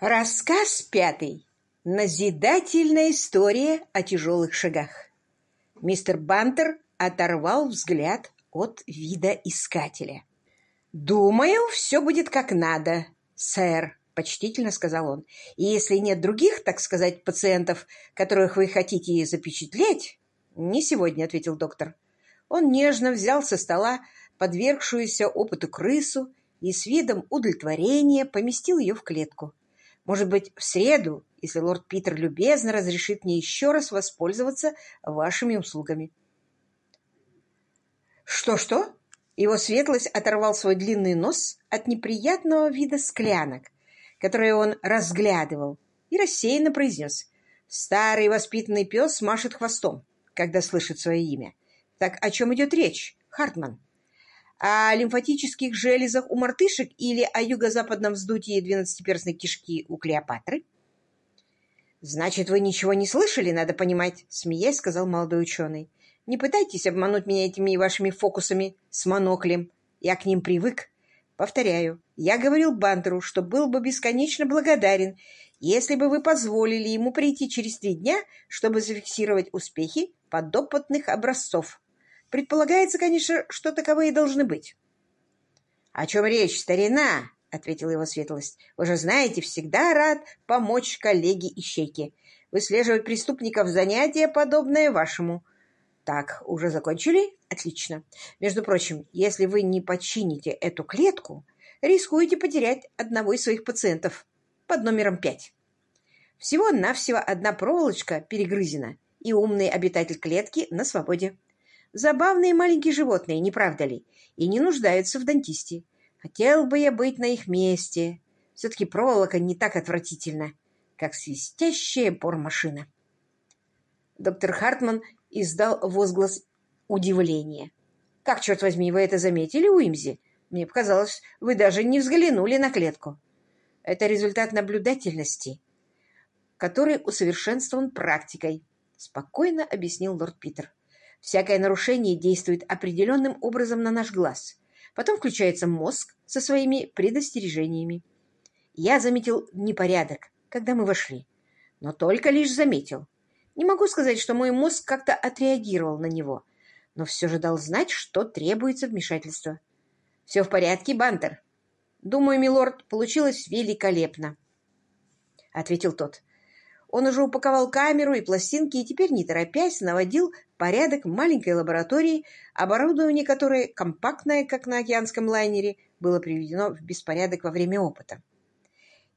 Рассказ пятый. Назидательная история о тяжелых шагах. Мистер Бантер оторвал взгляд от вида искателя. «Думаю, все будет как надо, сэр», — почтительно сказал он. «И если нет других, так сказать, пациентов, которых вы хотите запечатлеть...» «Не сегодня», — ответил доктор. Он нежно взял со стола подвергшуюся опыту крысу и с видом удовлетворения поместил ее в клетку. Может быть, в среду, если лорд Питер любезно разрешит мне еще раз воспользоваться вашими услугами. Что-что? Его светлость оторвал свой длинный нос от неприятного вида склянок, которые он разглядывал, и рассеянно произнес. Старый воспитанный пес машет хвостом, когда слышит свое имя. Так о чем идет речь, Хартман? О лимфатических железах у мартышек или о юго-западном вздутии двенадцатиперстной кишки у Клеопатры? «Значит, вы ничего не слышали, надо понимать», — смеясь сказал молодой ученый. «Не пытайтесь обмануть меня этими вашими фокусами с моноклем. Я к ним привык. Повторяю, я говорил Бантеру, что был бы бесконечно благодарен, если бы вы позволили ему прийти через три дня, чтобы зафиксировать успехи подопытных образцов. Предполагается, конечно, что таковые должны быть. — О чем речь, старина? — ответила его светлость. — Вы же знаете, всегда рад помочь коллеге-ищейке. Выслеживать преступников занятие, подобное вашему. Так, уже закончили? Отлично. Между прочим, если вы не почините эту клетку, рискуете потерять одного из своих пациентов под номером пять. Всего-навсего одна проволочка перегрызена, и умный обитатель клетки на свободе. Забавные маленькие животные, не правда ли? И не нуждаются в дантисте. Хотел бы я быть на их месте. Все-таки проволока не так отвратительна, как свистящая бормашина. Доктор Хартман издал возглас удивления. «Как, черт возьми, вы это заметили, Уимзи? Мне показалось, вы даже не взглянули на клетку. Это результат наблюдательности, который усовершенствован практикой», — спокойно объяснил лорд Питер. Всякое нарушение действует определенным образом на наш глаз. Потом включается мозг со своими предостережениями. Я заметил непорядок, когда мы вошли, но только лишь заметил. Не могу сказать, что мой мозг как-то отреагировал на него, но все же дал знать, что требуется вмешательство. «Все в порядке, Бантер?» «Думаю, милорд, получилось великолепно», — ответил тот. Он уже упаковал камеру и пластинки и теперь, не торопясь, наводил порядок в маленькой лаборатории, оборудование которой, компактное, как на океанском лайнере, было приведено в беспорядок во время опыта.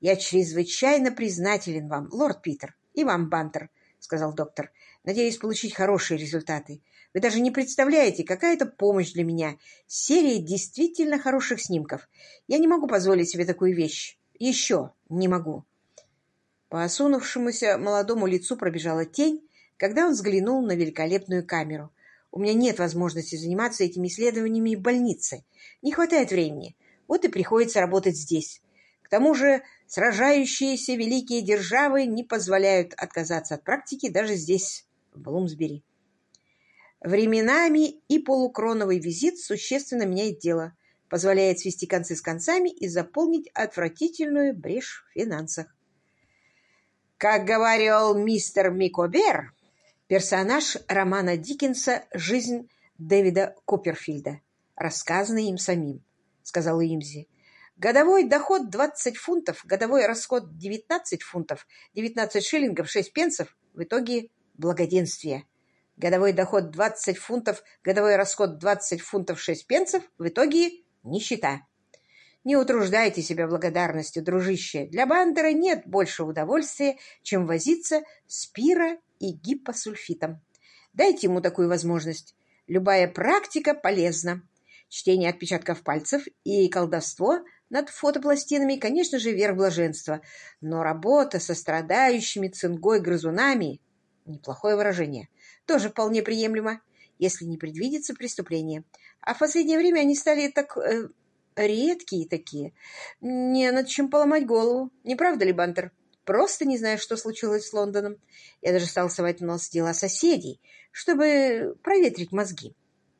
«Я чрезвычайно признателен вам, лорд Питер, и вам, Бантер», — сказал доктор. «Надеюсь получить хорошие результаты. Вы даже не представляете, какая это помощь для меня. Серия действительно хороших снимков. Я не могу позволить себе такую вещь. Еще не могу». По осунувшемуся молодому лицу пробежала тень, когда он взглянул на великолепную камеру. «У меня нет возможности заниматься этими исследованиями в больнице. Не хватает времени. Вот и приходится работать здесь. К тому же сражающиеся великие державы не позволяют отказаться от практики даже здесь, в Блумсбери. Временами и полукроновый визит существенно меняет дело, позволяет свести концы с концами и заполнить отвратительную брешь в финансах. Как говорил мистер Микобер, персонаж романа Диккенса «Жизнь Дэвида Копперфильда», рассказанный им самим, сказал Имзи. Годовой доход 20 фунтов, годовой расход 19 фунтов, 19 шиллингов 6 пенсов, в итоге благоденствие. Годовой доход 20 фунтов, годовой расход 20 фунтов 6 пенсов, в итоге нищета. Не утруждайте себя благодарностью, дружище. Для Бандера нет больше удовольствия, чем возиться с пира и гипосульфитом. Дайте ему такую возможность. Любая практика полезна. Чтение отпечатков пальцев и колдовство над фотопластинами, конечно же, верх блаженства. Но работа со страдающими цингой-грызунами – неплохое выражение – тоже вполне приемлемо, если не предвидится преступление. А в последнее время они стали так... Э, редкие такие. Не над чем поломать голову. Не правда ли, Бантер? Просто не знаю, что случилось с Лондоном. Я даже стал совать нос в дела соседей, чтобы проветрить мозги.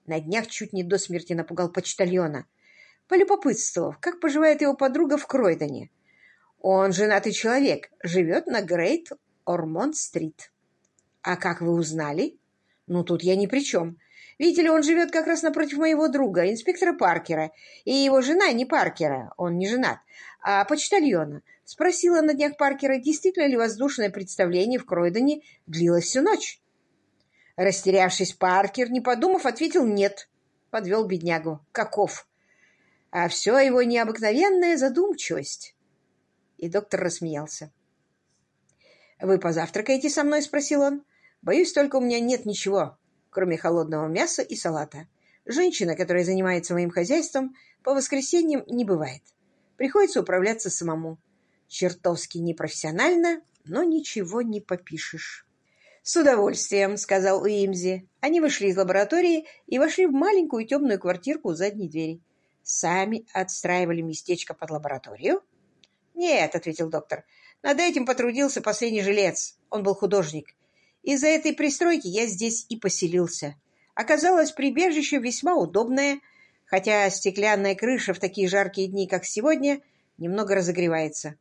На днях чуть не до смерти напугал почтальона. Полюбопытствовав, как поживает его подруга в Кройдоне. Он женатый человек, живет на Грейт Ормонд-стрит. А как вы узнали? Ну, тут я ни при чем. Видите ли, он живет как раз напротив моего друга, инспектора Паркера, и его жена не Паркера, он не женат, а почтальона. Спросила на днях Паркера, действительно ли воздушное представление в Кройдоне длилось всю ночь. Растерявшись, Паркер, не подумав, ответил «нет». Подвел беднягу. Каков? А все его необыкновенная задумчивость. И доктор рассмеялся. «Вы позавтракаете со мной?» — спросил он. «Боюсь, только у меня нет ничего, кроме холодного мяса и салата. Женщина, которая занимается моим хозяйством, по воскресеньям не бывает. Приходится управляться самому. Чертовски непрофессионально, но ничего не попишешь». «С удовольствием», — сказал Уимзи. Они вышли из лаборатории и вошли в маленькую темную квартирку у задней двери. «Сами отстраивали местечко под лабораторию?» «Нет», — ответил доктор, — «над этим потрудился последний жилец. Он был художник. Из-за этой пристройки я здесь и поселился. Оказалось, прибежище весьма удобное, хотя стеклянная крыша в такие жаркие дни, как сегодня, немного разогревается.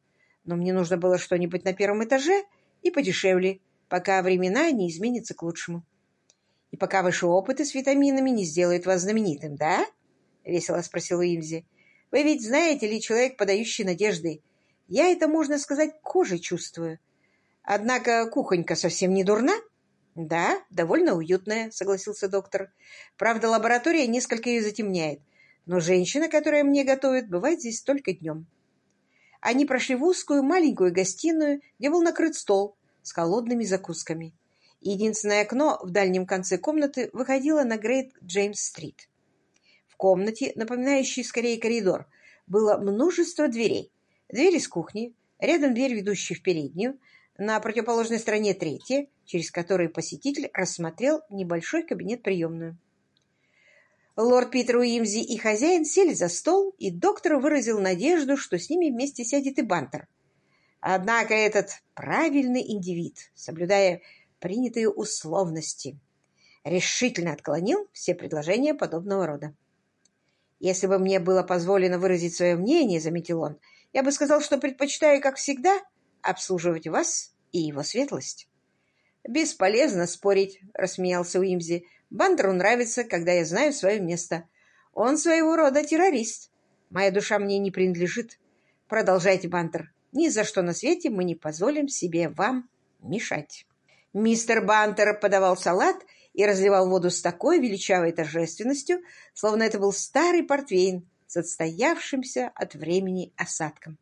Но мне нужно было что-нибудь на первом этаже и подешевле, пока времена не изменятся к лучшему. И пока ваши опыты с витаминами не сделают вас знаменитым, да? — весело спросил Уимзи. — Вы ведь знаете ли человек, подающий надежды, я это, можно сказать, кожей чувствую. Однако кухонька совсем не дурна. Да, довольно уютная, согласился доктор. Правда, лаборатория несколько ее затемняет. Но женщина, которая мне готовит, бывает здесь только днем. Они прошли в узкую маленькую гостиную, где был накрыт стол с холодными закусками. Единственное окно в дальнем конце комнаты выходило на Грейт Джеймс-стрит. В комнате, напоминающей скорее коридор, было множество дверей, Дверь из кухни, рядом дверь, ведущая в переднюю, на противоположной стороне третья, через которую посетитель рассмотрел небольшой кабинет-приемную. Лорд Питер Уимзи и хозяин сели за стол, и доктор выразил надежду, что с ними вместе сядет и Бантер. Однако этот правильный индивид, соблюдая принятые условности, решительно отклонил все предложения подобного рода. «Если бы мне было позволено выразить свое мнение, — заметил он, — я бы сказал, что предпочитаю, как всегда, обслуживать вас и его светлость. «Бесполезно спорить», — рассмеялся Уимзи. «Бандеру нравится, когда я знаю свое место. Он своего рода террорист. Моя душа мне не принадлежит. Продолжайте, Бантер. Ни за что на свете мы не позволим себе вам мешать». Мистер Бантер подавал салат и разливал воду с такой величавой торжественностью, словно это был старый портвейн, с отстоявшимся от времени осадком.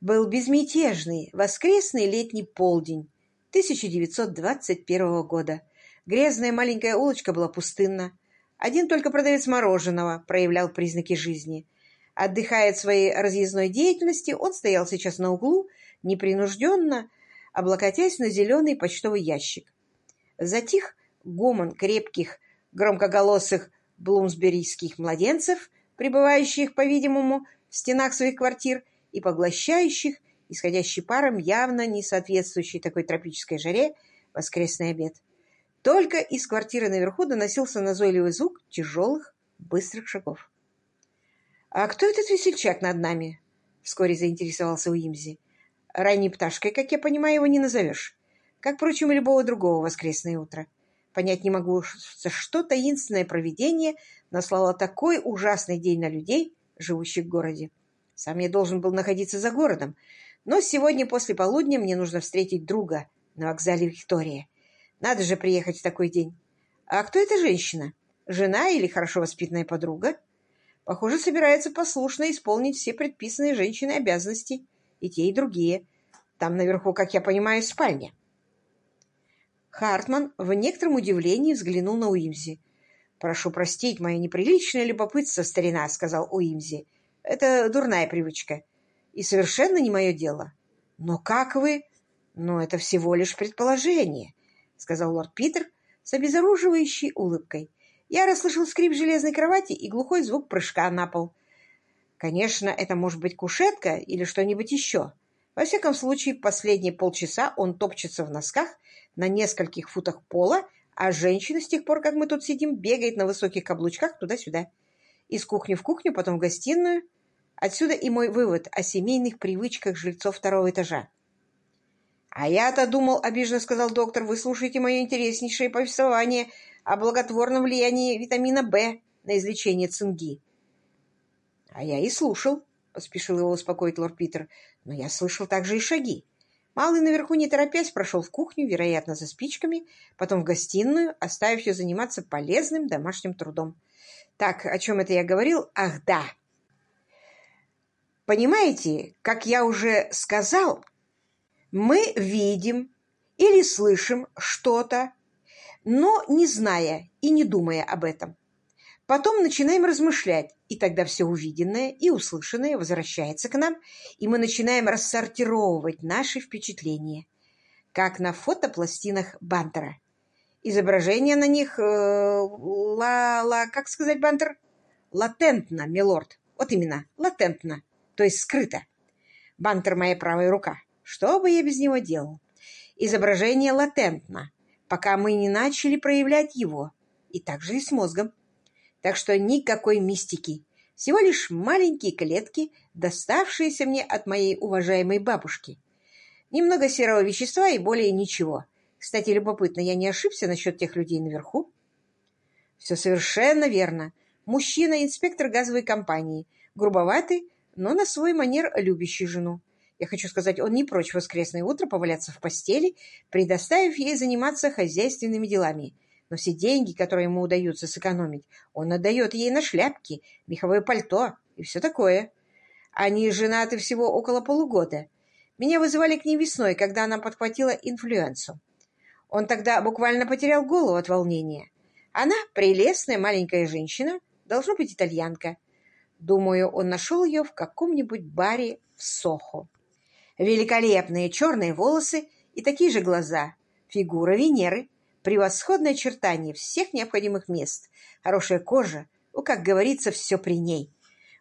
Был безмятежный воскресный летний полдень 1921 года. Грязная маленькая улочка была пустынна. Один только продавец мороженого проявлял признаки жизни. Отдыхая от своей разъездной деятельности, он стоял сейчас на углу, непринужденно, облокотясь на зеленый почтовый ящик. Затих гомон крепких, громкоголосых блумсберийских младенцев, пребывающих, по-видимому, в стенах своих квартир и поглощающих, исходящий паром, явно не соответствующий такой тропической жаре, воскресный обед. Только из квартиры наверху доносился назойливый звук тяжелых, быстрых шагов. «А кто этот весельчак над нами?» — вскоре заинтересовался Уимзи. «Ранней пташкой, как я понимаю, его не назовешь. Как, впрочем, и любого другого воскресное утро. Понять не могу, что таинственное провидение наслало такой ужасный день на людей, живущих в городе. Сам я должен был находиться за городом, но сегодня после полудня мне нужно встретить друга на вокзале Виктория. Надо же приехать в такой день. А кто эта женщина? Жена или хорошо воспитанная подруга? Похоже, собирается послушно исполнить все предписанные женщиной обязанности, и те, и другие. Там наверху, как я понимаю, спальня. Хартман в некотором удивлении взглянул на Уимзи. «Прошу простить мое неприличное любопытство, старина», — сказал Уимзи. «Это дурная привычка. И совершенно не мое дело». «Но как вы...» «Но это всего лишь предположение», — сказал лорд Питер с обезоруживающей улыбкой. Я расслышал скрип железной кровати и глухой звук прыжка на пол. Конечно, это может быть кушетка или что-нибудь еще. Во всяком случае, последние полчаса он топчется в носках на нескольких футах пола, а женщина с тех пор, как мы тут сидим, бегает на высоких каблучках туда-сюда. Из кухни в кухню, потом в гостиную. Отсюда и мой вывод о семейных привычках жильцов второго этажа. «А я-то думал, — обиженно сказал доктор, — вы слушаете мое интереснейшее повествование о благотворном влиянии витамина В на излечение цинги». «А я и слушал», — поспешил его успокоить лорд Питер, — «но я слышал также и шаги. Малый наверху, не торопясь, прошел в кухню, вероятно, за спичками, потом в гостиную, оставив ее заниматься полезным домашним трудом. Так, о чем это я говорил? Ах, да! Понимаете, как я уже сказал, мы видим или слышим что-то, но не зная и не думая об этом. Потом начинаем размышлять, и тогда все увиденное и услышанное возвращается к нам, и мы начинаем рассортировывать наши впечатления, как на фотопластинах Бантера. Изображение на них, э, ла, ла, как сказать, Бантер? Латентно, милорд. Вот именно, латентно то есть скрыто. Бантер — моя правая рука. Что бы я без него делал? Изображение латентно, пока мы не начали проявлять его. И так же и с мозгом. Так что никакой мистики. Всего лишь маленькие клетки, доставшиеся мне от моей уважаемой бабушки. Немного серого вещества и более ничего. Кстати, любопытно, я не ошибся насчет тех людей наверху? Все совершенно верно. Мужчина, инспектор газовой компании. Грубоватый, но на свой манер любящий жену. Я хочу сказать, он не прочь воскресное утро поваляться в постели, предоставив ей заниматься хозяйственными делами. Но все деньги, которые ему удается сэкономить, он отдает ей на шляпки, меховое пальто и все такое. Они женаты всего около полугода. Меня вызывали к ней весной, когда она подхватила инфлюенсу. Он тогда буквально потерял голову от волнения. Она прелестная маленькая женщина, должно быть итальянка. Думаю, он нашел ее в каком-нибудь баре в Сохо. Великолепные черные волосы и такие же глаза. Фигура Венеры. Превосходное очертание всех необходимых мест. Хорошая кожа. Ну, как говорится, все при ней.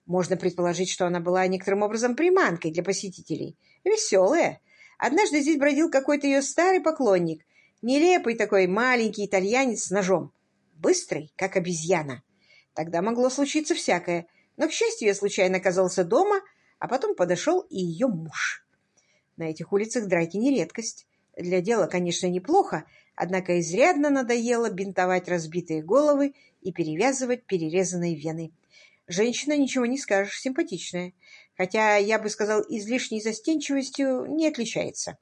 Можно предположить, что она была некоторым образом приманкой для посетителей. Веселая. Однажды здесь бродил какой-то ее старый поклонник. Нелепый такой маленький итальянец с ножом. Быстрый, как обезьяна. Тогда могло случиться всякое. Но, к счастью, я случайно оказался дома, а потом подошел и ее муж. На этих улицах драки не редкость. Для дела, конечно, неплохо, однако изрядно надоело бинтовать разбитые головы и перевязывать перерезанные вены. Женщина, ничего не скажешь, симпатичная, хотя, я бы сказал, излишней застенчивостью не отличается.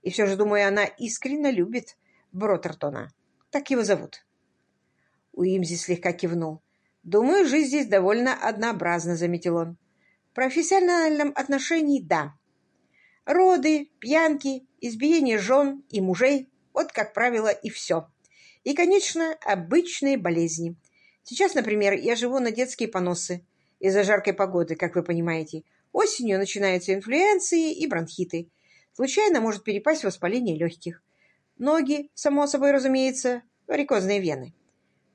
И все же, думаю, она искренне любит Бротертона. Так его зовут. Уимзи слегка кивнул. «Думаю, жизнь здесь довольно однообразна», — заметил он. «В профессиональном отношении — да. Роды, пьянки, избиение жен и мужей — вот, как правило, и все. И, конечно, обычные болезни. Сейчас, например, я живу на детские поносы из-за жаркой погоды, как вы понимаете. Осенью начинаются инфлюенции и бронхиты. Случайно может перепасть воспаление легких. Ноги, само собой разумеется, варикозные вены.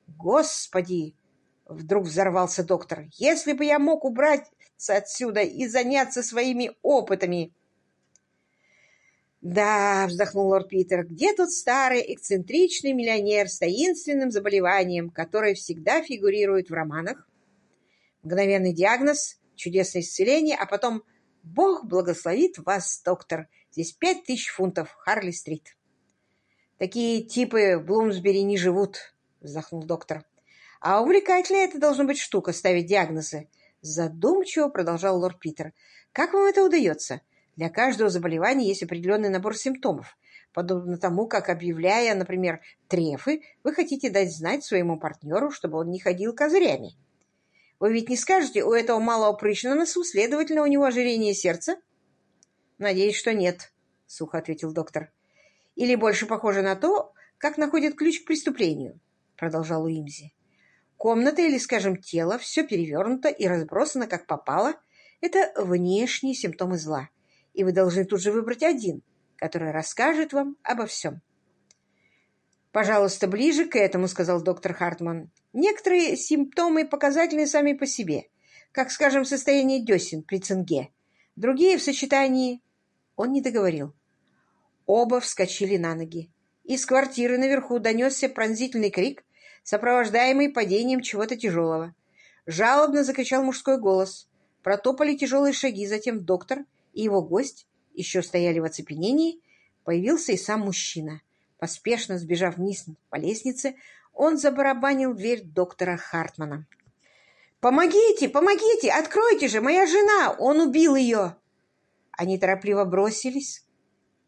Господи, Вдруг взорвался доктор. «Если бы я мог убраться отсюда и заняться своими опытами!» «Да», — вздохнул лорд Питер, — «где тут старый эксцентричный миллионер с таинственным заболеванием, которое всегда фигурирует в романах? Мгновенный диагноз, чудесное исцеление, а потом «Бог благословит вас, доктор, здесь пять тысяч фунтов, Харли-стрит». «Такие типы в Блумсбери не живут», — вздохнул доктор. А увлекательная это должна быть штука — ставить диагнозы. Задумчиво продолжал лорд Питер. Как вам это удается? Для каждого заболевания есть определенный набор симптомов. Подобно тому, как, объявляя, например, трефы, вы хотите дать знать своему партнеру, чтобы он не ходил козырями. Вы ведь не скажете, у этого малого прыщ на носу, следовательно, у него ожирение сердца? Надеюсь, что нет, — сухо ответил доктор. Или больше похоже на то, как находят ключ к преступлению, — продолжал Уимзи. Комната или, скажем, тело, все перевернуто и разбросано как попало – это внешние симптомы зла, и вы должны тут же выбрать один, который расскажет вам обо всем. «Пожалуйста, ближе к этому», — сказал доктор Хартман. «Некоторые симптомы показательны сами по себе, как, скажем, состояние десен при цинге. Другие в сочетании...» Он не договорил. Оба вскочили на ноги. Из квартиры наверху донесся пронзительный крик, сопровождаемый падением чего-то тяжелого. Жалобно закричал мужской голос. протопали тяжелые шаги, затем доктор и его гость еще стояли в оцепенении, появился и сам мужчина. Поспешно сбежав вниз по лестнице, он забарабанил дверь доктора Хартмана. «Помогите! Помогите! Откройте же! Моя жена! Он убил ее!» Они торопливо бросились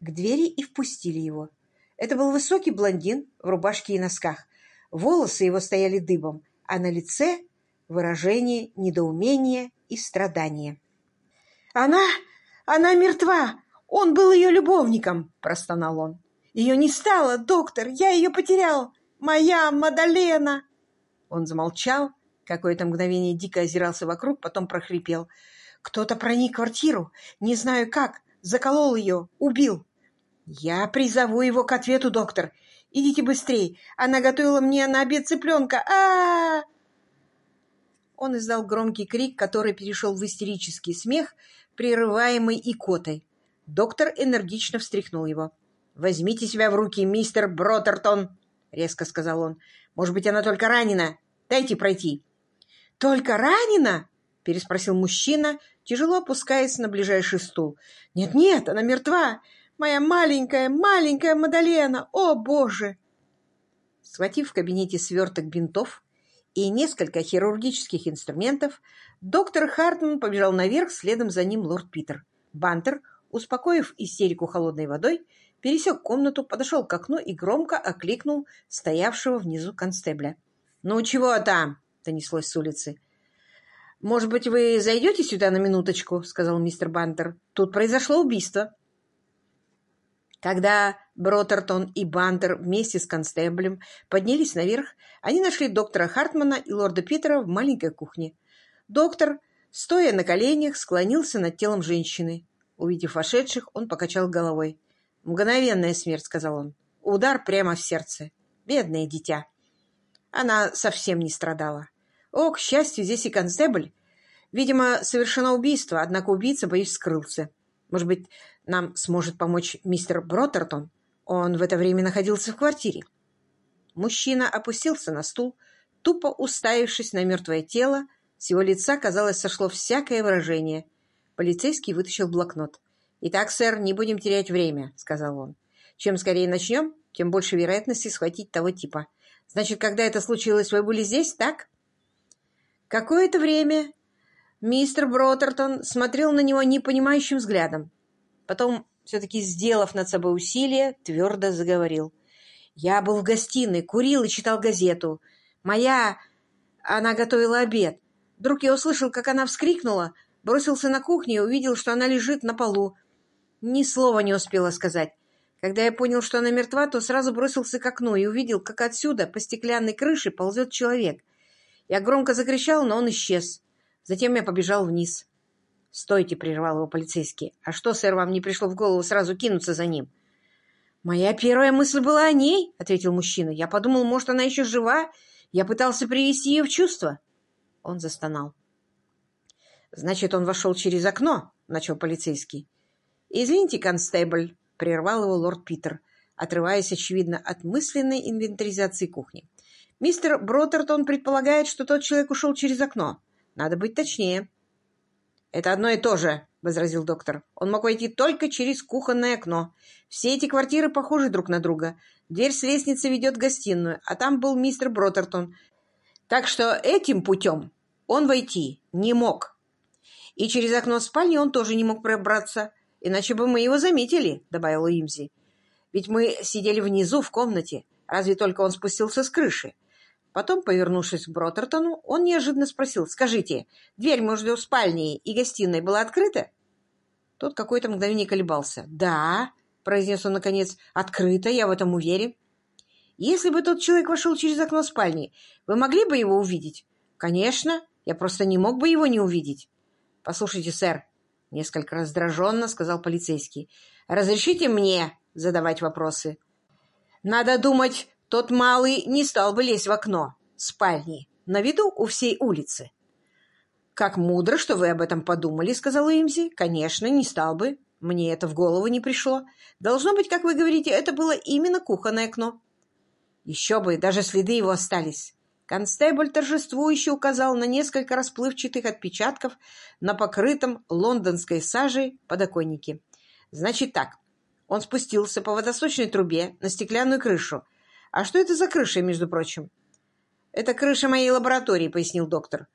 к двери и впустили его. Это был высокий блондин в рубашке и носках. Волосы его стояли дыбом, а на лице выражение недоумения и страдания. «Она... она мертва! Он был ее любовником!» – простонал он. «Ее не стало, доктор! Я ее потерял! Моя Мадалена!» Он замолчал, какое-то мгновение дико озирался вокруг, потом прохрипел. «Кто-то проник в квартиру, не знаю как, заколол ее, убил!» «Я призову его к ответу, доктор! Идите быстрей! Она готовила мне на обед цыпленка! а, -а, -а Он издал громкий крик, который перешел в истерический смех, прерываемый икотой. Доктор энергично встряхнул его. «Возьмите себя в руки, мистер Бротертон!» — резко сказал он. «Может быть, она только ранена? Дайте пройти!» «Только ранена?» — переспросил мужчина, тяжело опускаясь на ближайший стул. «Нет-нет, она мертва! Моя маленькая, маленькая Мадалена! О, Боже!» Схватив в кабинете сверток бинтов и несколько хирургических инструментов, доктор Хартман побежал наверх, следом за ним лорд Питер. Бантер, успокоив истерику холодной водой, пересек комнату, подошел к окну и громко окликнул стоявшего внизу констебля. «Ну, чего там?» — донеслось с улицы. «Может быть, вы зайдете сюда на минуточку?» — сказал мистер Бантер. «Тут произошло убийство». Когда Бротертон и Бантер вместе с констеблем поднялись наверх, они нашли доктора Хартмана и лорда Питера в маленькой кухне. Доктор, стоя на коленях, склонился над телом женщины. Увидев вошедших, он покачал головой. «Мгновенная смерть», — сказал он. «Удар прямо в сердце. Бедное дитя». Она совсем не страдала. О, к счастью, здесь и констебль. Видимо, совершено убийство, однако убийца, боюсь, скрылся. Может быть, нам сможет помочь мистер Бротертон? Он в это время находился в квартире. Мужчина опустился на стул, тупо уставившись на мертвое тело. С его лица, казалось, сошло всякое выражение. Полицейский вытащил блокнот. «Итак, сэр, не будем терять время», — сказал он. «Чем скорее начнем, тем больше вероятности схватить того типа. Значит, когда это случилось, вы были здесь, так?» Какое-то время Мистер Бротертон смотрел на него непонимающим взглядом. Потом, все-таки сделав над собой усилие, твердо заговорил. «Я был в гостиной, курил и читал газету. Моя... Она готовила обед. Вдруг я услышал, как она вскрикнула, бросился на кухню и увидел, что она лежит на полу. Ни слова не успела сказать. Когда я понял, что она мертва, то сразу бросился к окну и увидел, как отсюда по стеклянной крыше ползет человек. Я громко закричал, но он исчез. Затем я побежал вниз. «Стойте!» — прервал его полицейский. «А что, сэр, вам не пришло в голову сразу кинуться за ним?» «Моя первая мысль была о ней», — ответил мужчина. «Я подумал, может, она еще жива. Я пытался привести ее в чувство». Он застонал. «Значит, он вошел через окно», — начал полицейский. «Извините, констебль», — прервал его лорд Питер, отрываясь, очевидно, от мысленной инвентаризации кухни. «Мистер Бротертон предполагает, что тот человек ушел через окно. Надо быть точнее. «Это одно и то же», — возразил доктор. «Он мог войти только через кухонное окно. Все эти квартиры похожи друг на друга. Дверь с лестницы ведет в гостиную, а там был мистер Бротертон. Так что этим путем он войти не мог. И через окно спальни он тоже не мог пробраться, иначе бы мы его заметили», — добавил Имзи. «Ведь мы сидели внизу в комнате. Разве только он спустился с крыши. Потом, повернувшись к Бротертону, он неожиданно спросил, «Скажите, дверь между спальней и гостиной была открыта?» Тот какое-то мгновение колебался. «Да», — произнес он наконец, — «открыто, я в этом уверен». «Если бы тот человек вошел через окно спальни, вы могли бы его увидеть?» «Конечно, я просто не мог бы его не увидеть». «Послушайте, сэр», — несколько раздраженно сказал полицейский, — «разрешите мне задавать вопросы?» «Надо думать, тот малый не стал бы лезть в окно спальни на виду у всей улицы. «Как мудро, что вы об этом подумали», — сказала Имзи. «Конечно, не стал бы. Мне это в голову не пришло. Должно быть, как вы говорите, это было именно кухонное окно». «Еще бы, даже следы его остались. Констебль торжествующе указал на несколько расплывчатых отпечатков на покрытом лондонской сажей подоконнике. «Значит так, он спустился по водосточной трубе на стеклянную крышу. А что это за крыша, между прочим?» «Это крыша моей лаборатории», — пояснил доктор.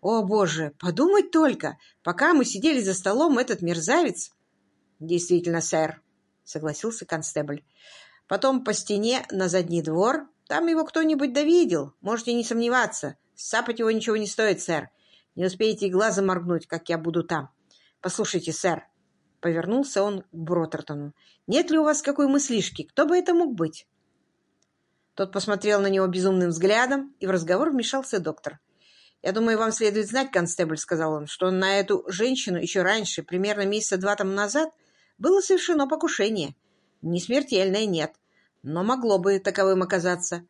«О, боже, подумать только! Пока мы сидели за столом, этот мерзавец...» «Действительно, сэр», — согласился констебль. «Потом по стене на задний двор там его кто-нибудь довидел, можете не сомневаться. Сапать его ничего не стоит, сэр. Не успеете и глазом моргнуть, как я буду там. Послушайте, сэр, — повернулся он к Бротертону, — нет ли у вас какой мыслишки? Кто бы это мог быть? Тот посмотрел на него безумным взглядом, и в разговор вмешался доктор. «Я думаю, вам следует знать, констебль», — сказал он, «что на эту женщину еще раньше, примерно месяца два тому назад, было совершено покушение. Не смертельное, нет но могло бы таковым оказаться.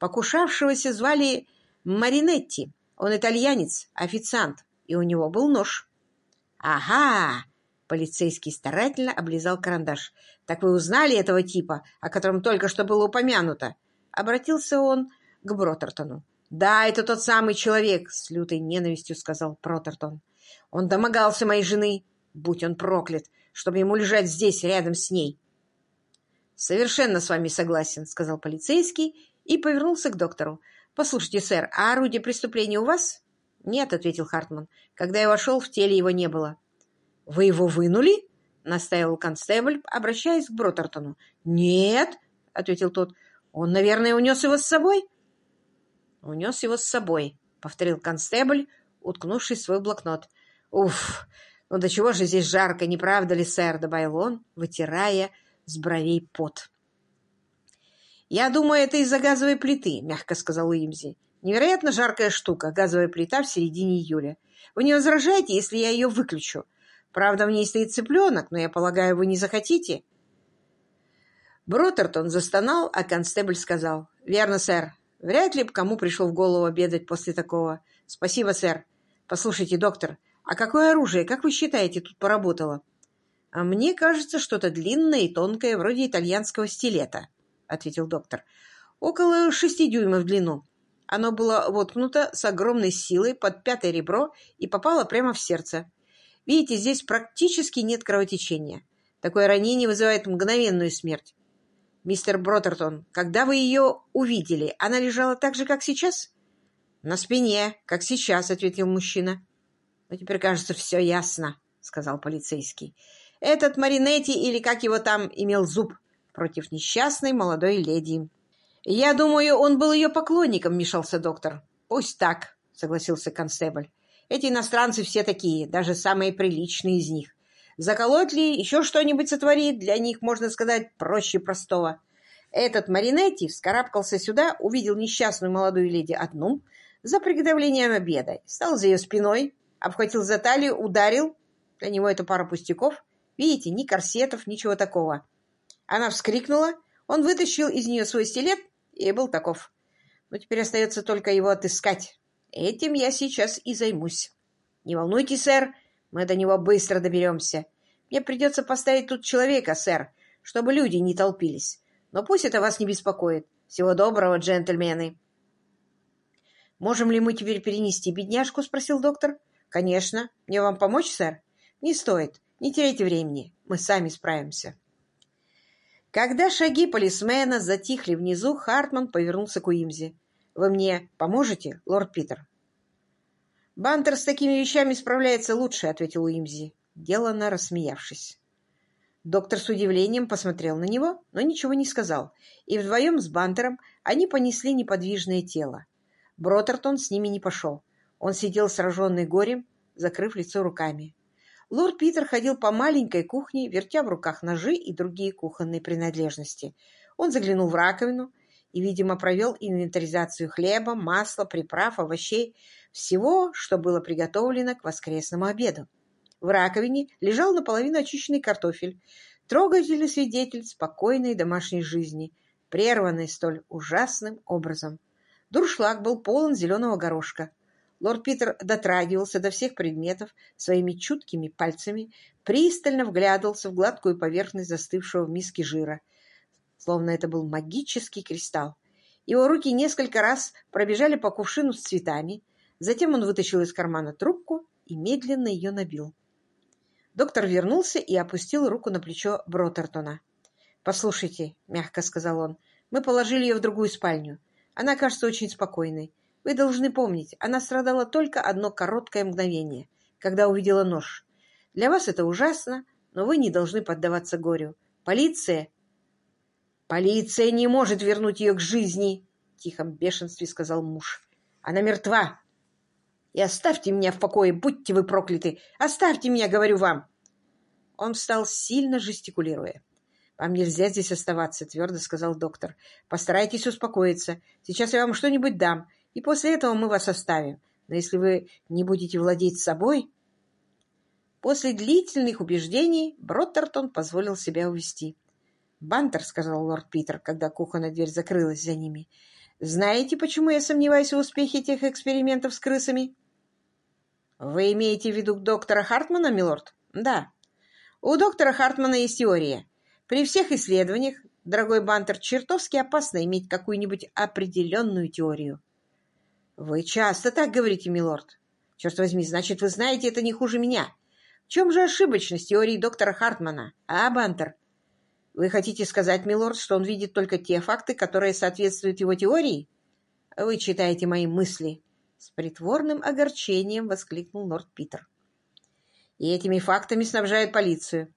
Покушавшегося звали Маринетти. Он итальянец, официант, и у него был нож. «Ага!» — полицейский старательно облизал карандаш. «Так вы узнали этого типа, о котором только что было упомянуто?» Обратился он к Бротертону. «Да, это тот самый человек», — с лютой ненавистью сказал Бротертон. «Он домогался моей жены, будь он проклят, чтобы ему лежать здесь, рядом с ней. «Совершенно с вами согласен», — сказал полицейский и повернулся к доктору. «Послушайте, сэр, а орудие преступления у вас?» «Нет», — ответил Хартман. «Когда я вошел, в теле его не было». «Вы его вынули?» — настаивал констебль, обращаясь к Бротертону. «Нет», — ответил тот. «Он, наверное, унес его с собой?» «Унес его с собой», — повторил констебль, уткнувшись в свой блокнот. «Уф, ну до чего же здесь жарко, не правда ли, сэр?» — добавил он, вытирая с бровей пот. «Я думаю, это из-за газовой плиты», — мягко сказал Уимзи. «Невероятно жаркая штука, газовая плита в середине июля. Вы не возражаете, если я ее выключу? Правда, в ней стоит цыпленок, но я полагаю, вы не захотите?» Бротертон застонал, а констебль сказал. «Верно, сэр. Вряд ли кому пришел в голову обедать после такого. Спасибо, сэр. Послушайте, доктор, а какое оружие, как вы считаете, тут поработало?» «А мне кажется, что-то длинное и тонкое, вроде итальянского стилета», — ответил доктор. «Около шести дюймов в длину. Оно было воткнуто с огромной силой под пятое ребро и попало прямо в сердце. Видите, здесь практически нет кровотечения. Такое ранение вызывает мгновенную смерть. Мистер Бротертон, когда вы ее увидели, она лежала так же, как сейчас?» «На спине, как сейчас», — ответил мужчина. «Ну, теперь, кажется, все ясно», — сказал полицейский. Этот Маринетти, или как его там, имел зуб против несчастной молодой леди. «Я думаю, он был ее поклонником», — вмешался доктор. «Пусть так», — согласился констебль. «Эти иностранцы все такие, даже самые приличные из них. Заколоть ли, еще что-нибудь сотворит, для них, можно сказать, проще простого. Этот Маринетти вскарабкался сюда, увидел несчастную молодую леди одну за приготовлением обеда, стал за ее спиной, обхватил за талию, ударил. Для него это пара пустяков. Видите, ни корсетов, ничего такого. Она вскрикнула, он вытащил из нее свой стилет и был таков. Но теперь остается только его отыскать. Этим я сейчас и займусь. Не волнуйтесь, сэр, мы до него быстро доберемся. Мне придется поставить тут человека, сэр, чтобы люди не толпились. Но пусть это вас не беспокоит. Всего доброго, джентльмены. «Можем ли мы теперь перенести бедняжку?» — спросил доктор. «Конечно. Мне вам помочь, сэр?» «Не стоит. Не теряйте времени, мы сами справимся. Когда шаги полисмена затихли внизу, Хартман повернулся к Уимзи. «Вы мне поможете, лорд Питер?» «Бантер с такими вещами справляется лучше», — ответил Уимзи, деланно рассмеявшись. Доктор с удивлением посмотрел на него, но ничего не сказал, и вдвоем с Бантером они понесли неподвижное тело. Бротертон с ними не пошел. Он сидел сраженный горем, закрыв лицо руками. Лорд Питер ходил по маленькой кухне, вертя в руках ножи и другие кухонные принадлежности. Он заглянул в раковину и, видимо, провел инвентаризацию хлеба, масла, приправ, овощей, всего, что было приготовлено к воскресному обеду. В раковине лежал наполовину очищенный картофель, трогательный свидетель спокойной домашней жизни, прерванной столь ужасным образом. Дуршлаг был полон зеленого горошка. Лорд Питер дотрагивался до всех предметов своими чуткими пальцами, пристально вглядывался в гладкую поверхность застывшего в миске жира, словно это был магический кристалл. Его руки несколько раз пробежали по кувшину с цветами, затем он вытащил из кармана трубку и медленно ее набил. Доктор вернулся и опустил руку на плечо Бротертона. «Послушайте», — мягко сказал он, — «мы положили ее в другую спальню. Она кажется очень спокойной. Вы должны помнить, она страдала только одно короткое мгновение, когда увидела нож. Для вас это ужасно, но вы не должны поддаваться горю. Полиция «Полиция не может вернуть ее к жизни!» — в тихом бешенстве сказал муж. «Она мертва! И оставьте меня в покое, будьте вы прокляты! Оставьте меня, говорю вам!» Он встал, сильно жестикулируя. «Вам нельзя здесь оставаться», — твердо сказал доктор. «Постарайтесь успокоиться. Сейчас я вам что-нибудь дам, и после этого мы вас оставим. Но если вы не будете владеть собой...» После длительных убеждений Броттертон позволил себя увести. «Бантер», — сказал лорд Питер, когда кухонная дверь закрылась за ними, — «знаете, почему я сомневаюсь в успехе тех экспериментов с крысами?» «Вы имеете в виду доктора Хартмана, милорд?» «Да. У доктора Хартмана есть теория. При всех исследованиях, дорогой Бантер, чертовски опасно иметь какую-нибудь определенную теорию». «Вы часто так говорите, милорд. Черт возьми, значит, вы знаете это не хуже меня. В чем же ошибочность теории доктора Хартмана, а, Бантер?» Вы хотите сказать, милорд, что он видит только те факты, которые соответствуют его теории? Вы читаете мои мысли. С притворным огорчением воскликнул лорд Питер. И этими фактами снабжают полицию.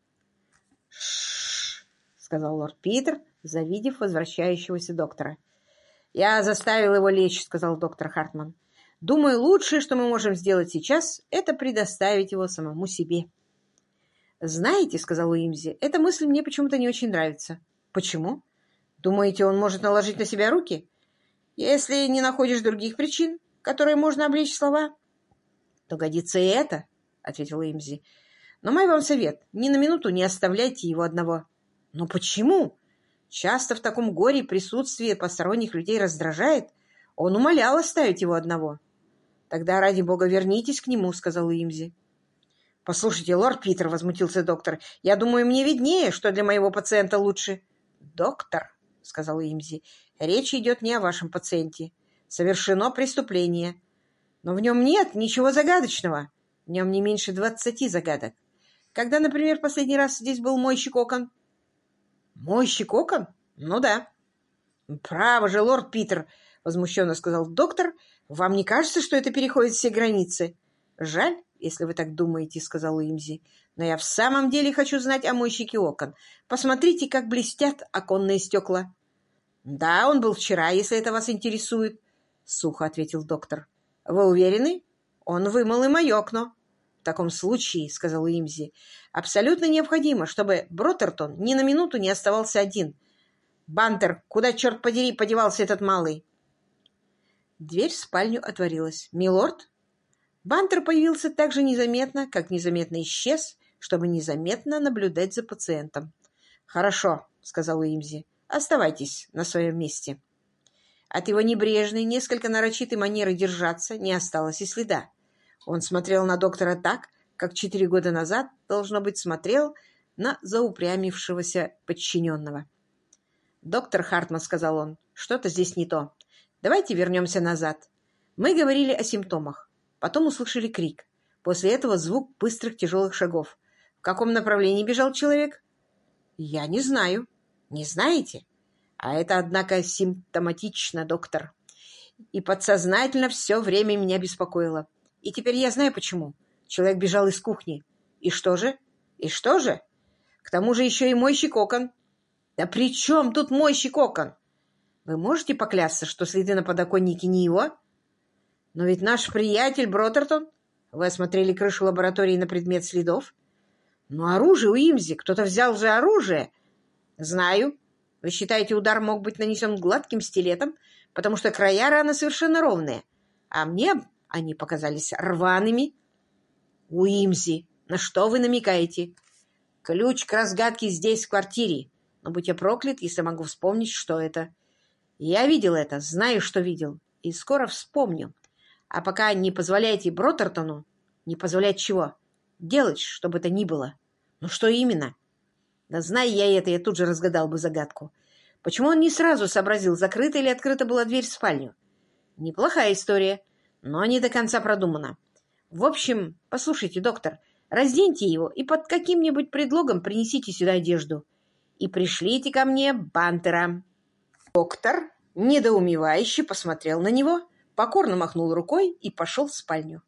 Ш сказал лорд Питер, завидев возвращающегося доктора. «Я заставил его лечь», — сказал доктор Хартман. «Думаю, лучшее, что мы можем сделать сейчас, это предоставить его самому себе». «Знаете, — сказал Уимзи, — эта мысль мне почему-то не очень нравится». «Почему? Думаете, он может наложить на себя руки?» «Если не находишь других причин, которые можно облечь слова, то годится и это», — ответил Уимзи. «Но мой вам совет — ни на минуту не оставляйте его одного». «Но почему?» Часто в таком горе присутствие посторонних людей раздражает. Он умолял оставить его одного. «Тогда, ради бога, вернитесь к нему», — сказал Уимзи. «Послушайте, лорд Питер», — возмутился доктор, — «я думаю, мне виднее, что для моего пациента лучше». «Доктор», — сказал Имзи, — «речь идет не о вашем пациенте. Совершено преступление. Но в нем нет ничего загадочного. В нем не меньше двадцати загадок. Когда, например, последний раз здесь был мойщик окон?» «Мойщик окон? Ну да». «Право же, лорд Питер», — возмущенно сказал доктор, — «вам не кажется, что это переходит все границы? Жаль, если вы так думаете, — сказал Уимзи. — Но я в самом деле хочу знать о мойщике окон. Посмотрите, как блестят оконные стекла. — Да, он был вчера, если это вас интересует, — сухо ответил доктор. — Вы уверены? Он вымыл и мое окно. — В таком случае, — сказал Уимзи, — абсолютно необходимо, чтобы Бротертон ни на минуту не оставался один. — Бантер, куда, черт подери, подевался этот малый? Дверь в спальню отворилась. «Милорд?» Бантер появился так же незаметно, как незаметно исчез, чтобы незаметно наблюдать за пациентом. «Хорошо», — сказал Уимзи, — «оставайтесь на своем месте». От его небрежной, несколько нарочитой манеры держаться не осталось и следа. Он смотрел на доктора так, как четыре года назад, должно быть, смотрел на заупрямившегося подчиненного. «Доктор Хартман», — сказал он, — «что-то здесь не то. Давайте вернемся назад. Мы говорили о симптомах. Потом услышали крик. После этого звук быстрых тяжелых шагов. В каком направлении бежал человек? Я не знаю. Не знаете? А это, однако, симптоматично, доктор. И подсознательно все время меня беспокоило. И теперь я знаю, почему. Человек бежал из кухни. И что же? И что же? К тому же еще и мойщик окон. Да при чем тут мойщик окон? Вы можете поклясться, что следы на подоконнике не его? Но ведь наш приятель Бротертон... Вы осмотрели крышу лаборатории на предмет следов? Но оружие у Имзи. Кто-то взял же оружие. Знаю. Вы считаете, удар мог быть нанесен гладким стилетом, потому что края раны совершенно ровные, а мне они показались рваными? Уимзи, на что вы намекаете? Ключ к разгадке здесь, в квартире. Но будь я проклят, если могу вспомнить, что это. Я видел это, знаю, что видел, и скоро вспомню. А пока не позволяйте Бротертону, не позволять чего? Делать, чтобы это ни было. Ну что именно? Да зная я это, я тут же разгадал бы загадку. Почему он не сразу сообразил, закрыта или открыта была дверь в спальню? Неплохая история, но не до конца продумана. В общем, послушайте, доктор, разденьте его и под каким-нибудь предлогом принесите сюда одежду. И пришлите ко мне Бантера. Доктор недоумевающе посмотрел на него, покорно махнул рукой и пошел в спальню.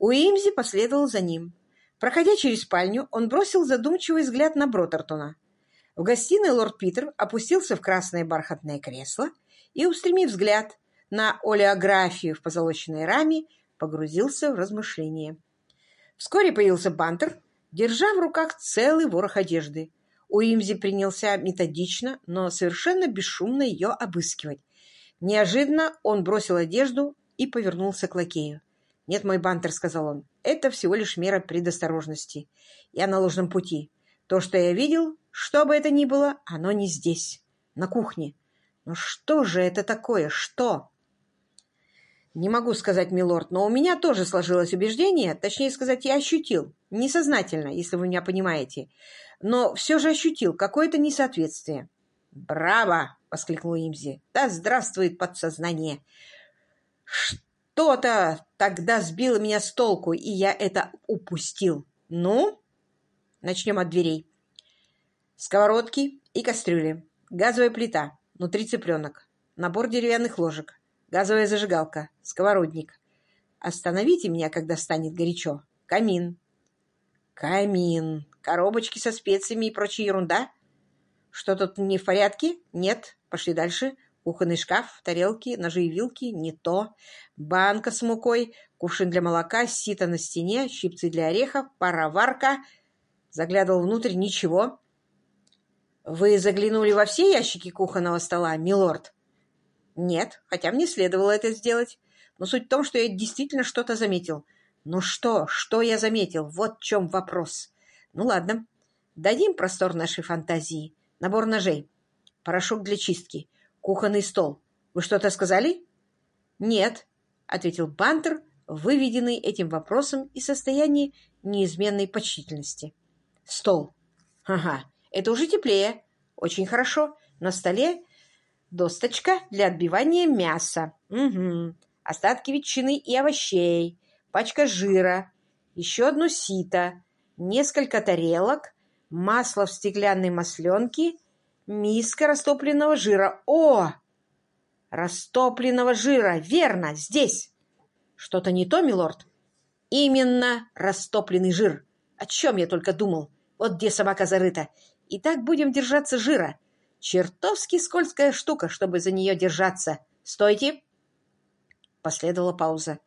Уимзи последовал за ним. Проходя через спальню, он бросил задумчивый взгляд на Бротертона. В гостиной лорд Питер опустился в красное бархатное кресло и, устремив взгляд на олеографию в позолоченной раме, погрузился в размышления. Вскоре появился Бантер, держа в руках целый ворох одежды. Уимзи принялся методично, но совершенно бесшумно ее обыскивать. Неожиданно он бросил одежду и повернулся к лакею. «Нет, мой Бантер», — сказал он, — «это всего лишь мера предосторожности. Я на ложном пути. То, что я видел, что бы это ни было, оно не здесь, на кухне. Но что же это такое? Что?» «Не могу сказать, милорд, но у меня тоже сложилось убеждение, точнее сказать, я ощутил, несознательно, если вы меня понимаете, но все же ощутил какое-то несоответствие». «Браво!» — воскликнул Имзи. «Да здравствует подсознание!» «Что-то тогда сбило меня с толку, и я это упустил. Ну, начнем от дверей. Сковородки и кастрюли, газовая плита, внутри цыпленок, набор деревянных ложек, газовая зажигалка, сковородник. Остановите меня, когда станет горячо. Камин. Камин. Коробочки со специями и прочая ерунда. Что тут не в порядке? Нет. Пошли дальше. Кухонный шкаф, тарелки, ножи и вилки — не то. Банка с мукой, кувшин для молока, сито на стене, щипцы для орехов, пароварка. Заглядывал внутрь — ничего. «Вы заглянули во все ящики кухонного стола, милорд?» «Нет, хотя мне следовало это сделать. Но суть в том, что я действительно что-то заметил». «Ну что? Что я заметил? Вот в чем вопрос. Ну ладно, дадим простор нашей фантазии. Набор ножей, порошок для чистки, кухонный стол. Вы что-то сказали?» «Нет», — ответил Бантер, выведенный этим вопросом из состояния неизменной почтительности. «Стол. Ага, это уже теплее. Очень хорошо. На столе досточка для отбивания мяса. Угу. Остатки ветчины и овощей. Пачка жира. Еще одно сито. Несколько тарелок. Масло в стеклянной масленке. Миска растопленного жира. О! Растопленного жира. Верно, здесь. Что-то не то, милорд? Именно растопленный жир. О чем я только думал. Вот где собака зарыта. И так будем держаться жира. Чертовски скользкая штука, чтобы за нее держаться. Стойте!» Последовала пауза.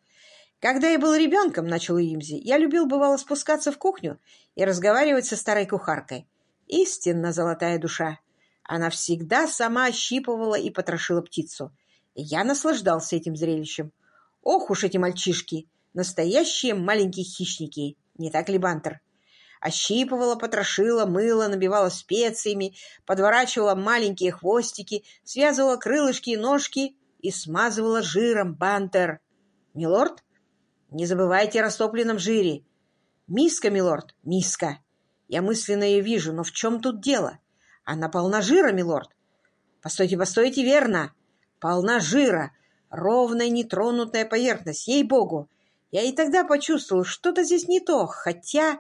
«Когда я был ребенком, — начал Имзи, — я любил, бывало, спускаться в кухню и разговаривать со старой кухаркой. Истинно золотая душа. Она всегда сама ощипывала и потрошила птицу. Я наслаждался этим зрелищем. Ох уж эти мальчишки! Настоящие маленькие хищники! Не так ли, Бантер?» ощипывала, потрошила, мыла, набивала специями, подворачивала маленькие хвостики, связывала крылышки и ножки и смазывала жиром бантер. «Милорд, не забывайте о растопленном жире. Миска, милорд, миска. Я мысленно ее вижу, но в чем тут дело? Она полна жира, милорд. Постойте, постойте, верно. Полна жира. Ровная нетронутая поверхность, ей-богу. Я и тогда почувствовал, что-то здесь не то, хотя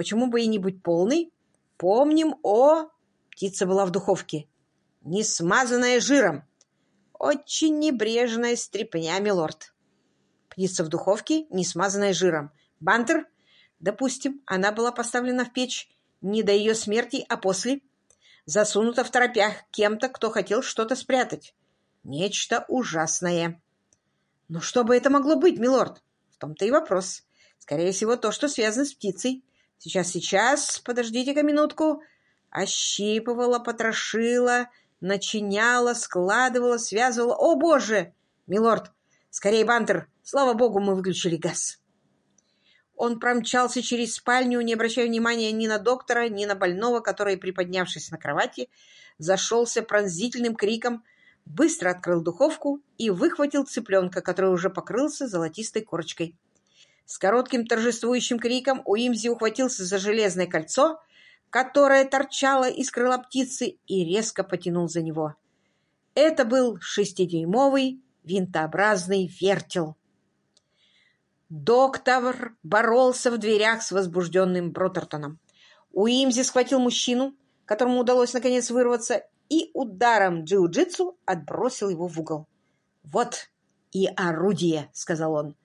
Почему бы и не быть полной? Помним о... Птица была в духовке. Не смазанная жиром. Очень небрежная стряпня, милорд. Птица в духовке, не смазанная жиром. Бантер? Допустим, она была поставлена в печь не до ее смерти, а после. Засунута в торопях кем-то, кто хотел что-то спрятать. Нечто ужасное. Но что бы это могло быть, милорд? В том-то и вопрос. Скорее всего, то, что связано с птицей. Сейчас, сейчас, подождите-ка минутку. Ощипывала, потрошила, начиняла, складывала, связывала. О, боже! Милорд, скорее, Бантер! Слава богу, мы выключили газ. Он промчался через спальню, не обращая внимания ни на доктора, ни на больного, который, приподнявшись на кровати, зашелся пронзительным криком, быстро открыл духовку и выхватил цыпленка, который уже покрылся золотистой корочкой. С коротким торжествующим криком Уимзи ухватился за железное кольцо, которое торчало из крыла птицы, и резко потянул за него. Это был шестидюймовый винтообразный вертел. Доктор боролся в дверях с возбужденным Бротертоном. Уимзи схватил мужчину, которому удалось наконец вырваться, и ударом джиу-джитсу отбросил его в угол. «Вот и орудие!» — сказал он.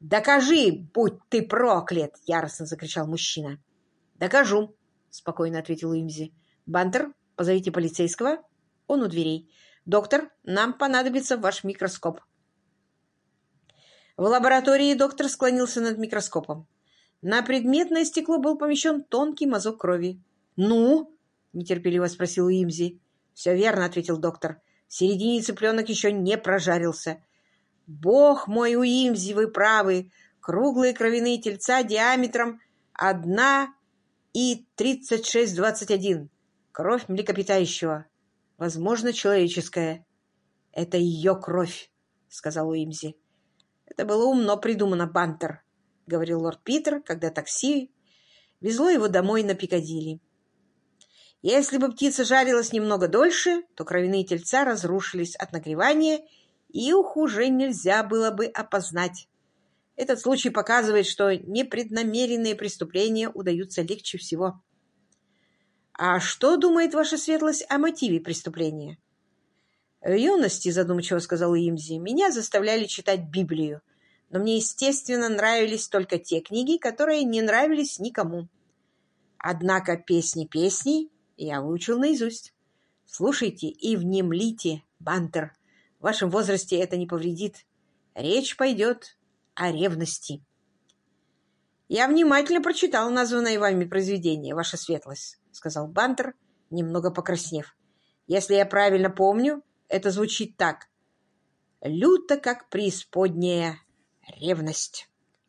«Докажи, будь ты проклят!» — яростно закричал мужчина. «Докажу!» — спокойно ответил Уимзи. «Бантер, позовите полицейского. Он у дверей. Доктор, нам понадобится ваш микроскоп». В лаборатории доктор склонился над микроскопом. На предметное стекло был помещен тонкий мазок крови. «Ну?» — нетерпеливо спросил Уимзи. «Все верно», — ответил доктор. «В середине цыпленок еще не прожарился». «Бог мой, Уимзи, вы правы! Круглые кровяные тельца диаметром одна и тридцать шесть двадцать один. Кровь млекопитающего. Возможно, человеческая. Это ее кровь», — сказал Уимзи. «Это было умно придумано, Бантер», — говорил лорд Питер, когда такси везло его домой на Пикадилли. Если бы птица жарилась немного дольше, то кровяные тельца разрушились от нагревания, и их уже нельзя было бы опознать. Этот случай показывает, что непреднамеренные преступления удаются легче всего. «А что думает ваша светлость о мотиве преступления?» «В юности, задумчиво сказал Имзи, меня заставляли читать Библию, но мне, естественно, нравились только те книги, которые не нравились никому. Однако песни песней я выучил наизусть. Слушайте и внемлите, Бантер. В вашем возрасте это не повредит. Речь пойдет о ревности. Я внимательно прочитал названное вами произведение, ваша светлость, сказал Бантер, немного покраснев. Если я правильно помню, это звучит так. Люто, как преисподняя ревность.